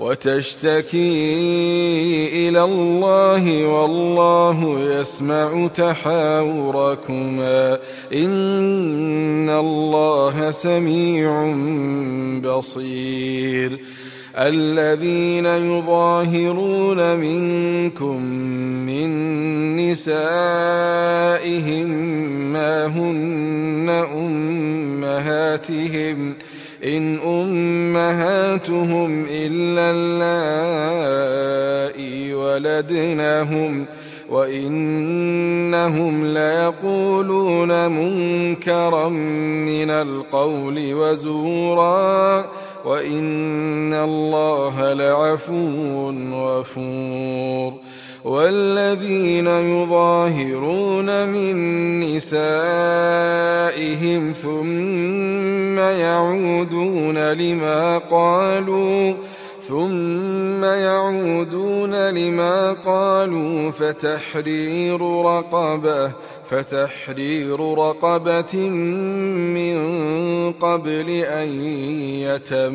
وتشتكي إلى الله والله يسمع تحاوركما. إن الله سميع بصير. الذين يظاهرون منكم من نسائهم ما هن أمهاتهم ۖ إن أمهاتهم إلا اللائي ولدنهم وإنهم ليقولون منكرا من القول وزورا وإن الله لعفو غفور والذين يظاهرون من نسائهم ثم يعودون لما قالوا ثم يعودون لما قالوا فتحرير رقبة فتحرير رقبة من قبل أن يتماسا.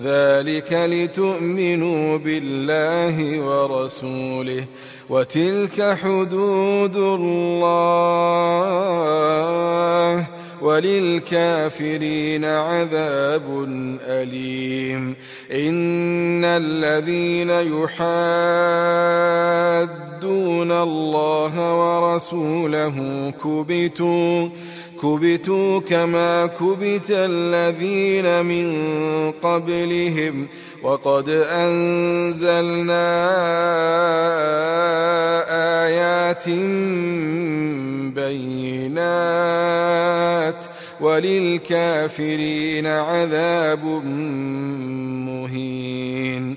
ذلك لتؤمنوا بالله ورسوله وتلك حدود الله وللكافرين عذاب أليم. إن الذين يحادون الله ورسوله كبتوا كبتوا كما كبت الذين من قبلهم وقد أنزلنا آيات بينات وللكافرين عذاب مهين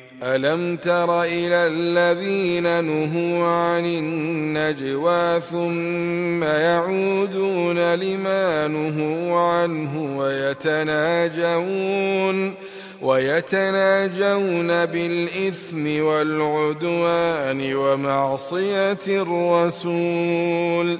ألم تر إلى الذين نهوا عن النجوى ثم يعودون لما نهوا عنه ويتناجون ويتناجون بالإثم والعدوان ومعصية الرسول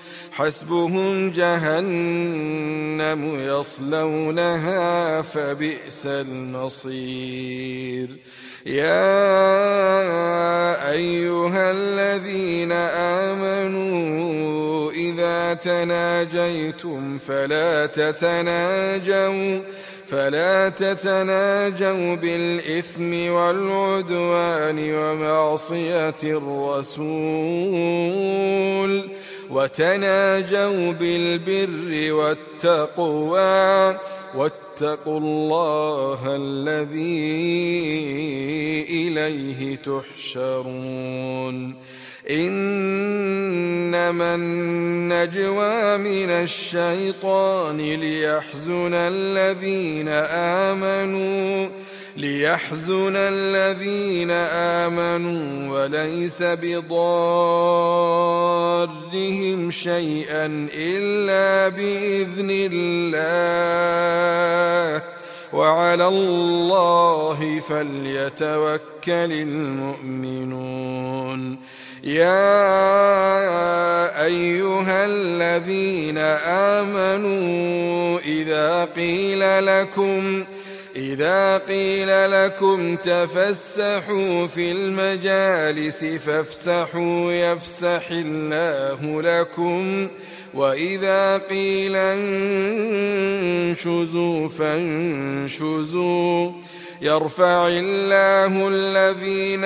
حسبهم جهنم يصلونها فبئس المصير. يا أيها الذين آمنوا إذا تناجيتم فلا تتناجوا فلا تتناجوا بالإثم والعدوان ومعصية الرسول. وتناجوا بالبر والتقوى واتقوا الله الذي إليه تحشرون. إنما النجوى من الشيطان ليحزن الذين آمنوا ليحزن الذين آمنوا وليس بضارهم شيئا إلا بإذن الله. وعلى الله فليتوكل المؤمنون. يا أيها الذين آمنوا إذا قيل لكم إذا قيل لكم تفسحوا في المجالس فافسحوا يفسح الله لكم. وإذا قيل انشزوا فانشزوا. يرفع الله الذين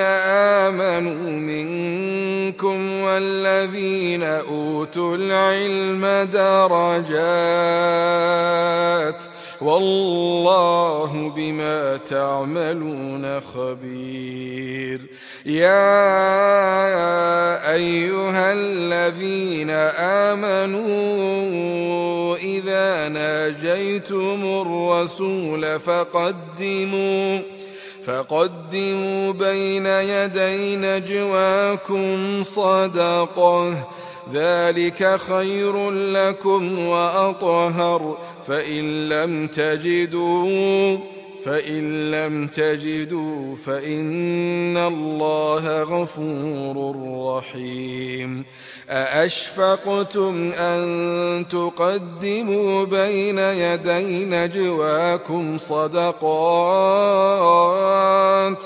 آمنوا منكم والذين أوتوا العلم درجات. والله بما تعملون خبير. يا أيها الذين آمنوا إذا ناجيتم الرسول فقدموا فقدموا بين يدي نجواكم صدقة. ذلك خير لكم وأطهر فإن لم تجدوا فإن لم تجدوا فإن الله غفور رحيم أأشفقتم أن تقدموا بين يدي نجواكم صدقات ؟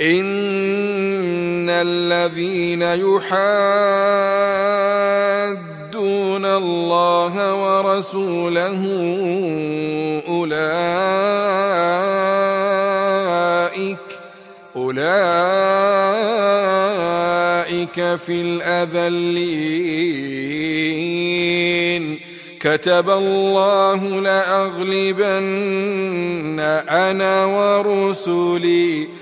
إن الذين يحادون الله ورسوله أولئك أولئك في الأذلين كتب الله لأغلبن أنا ورسلي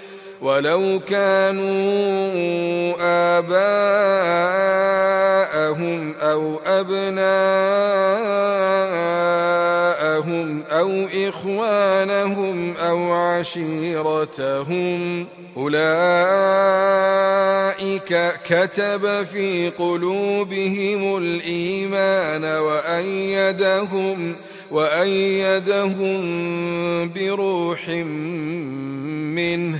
ولو كانوا آباءهم أو أبناءهم أو إخوانهم أو عشيرتهم أولئك كتب في قلوبهم الإيمان وأيدهم وأيدهم بروح منه.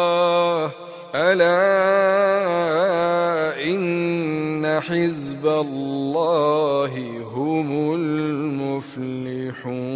الله هم المفلحون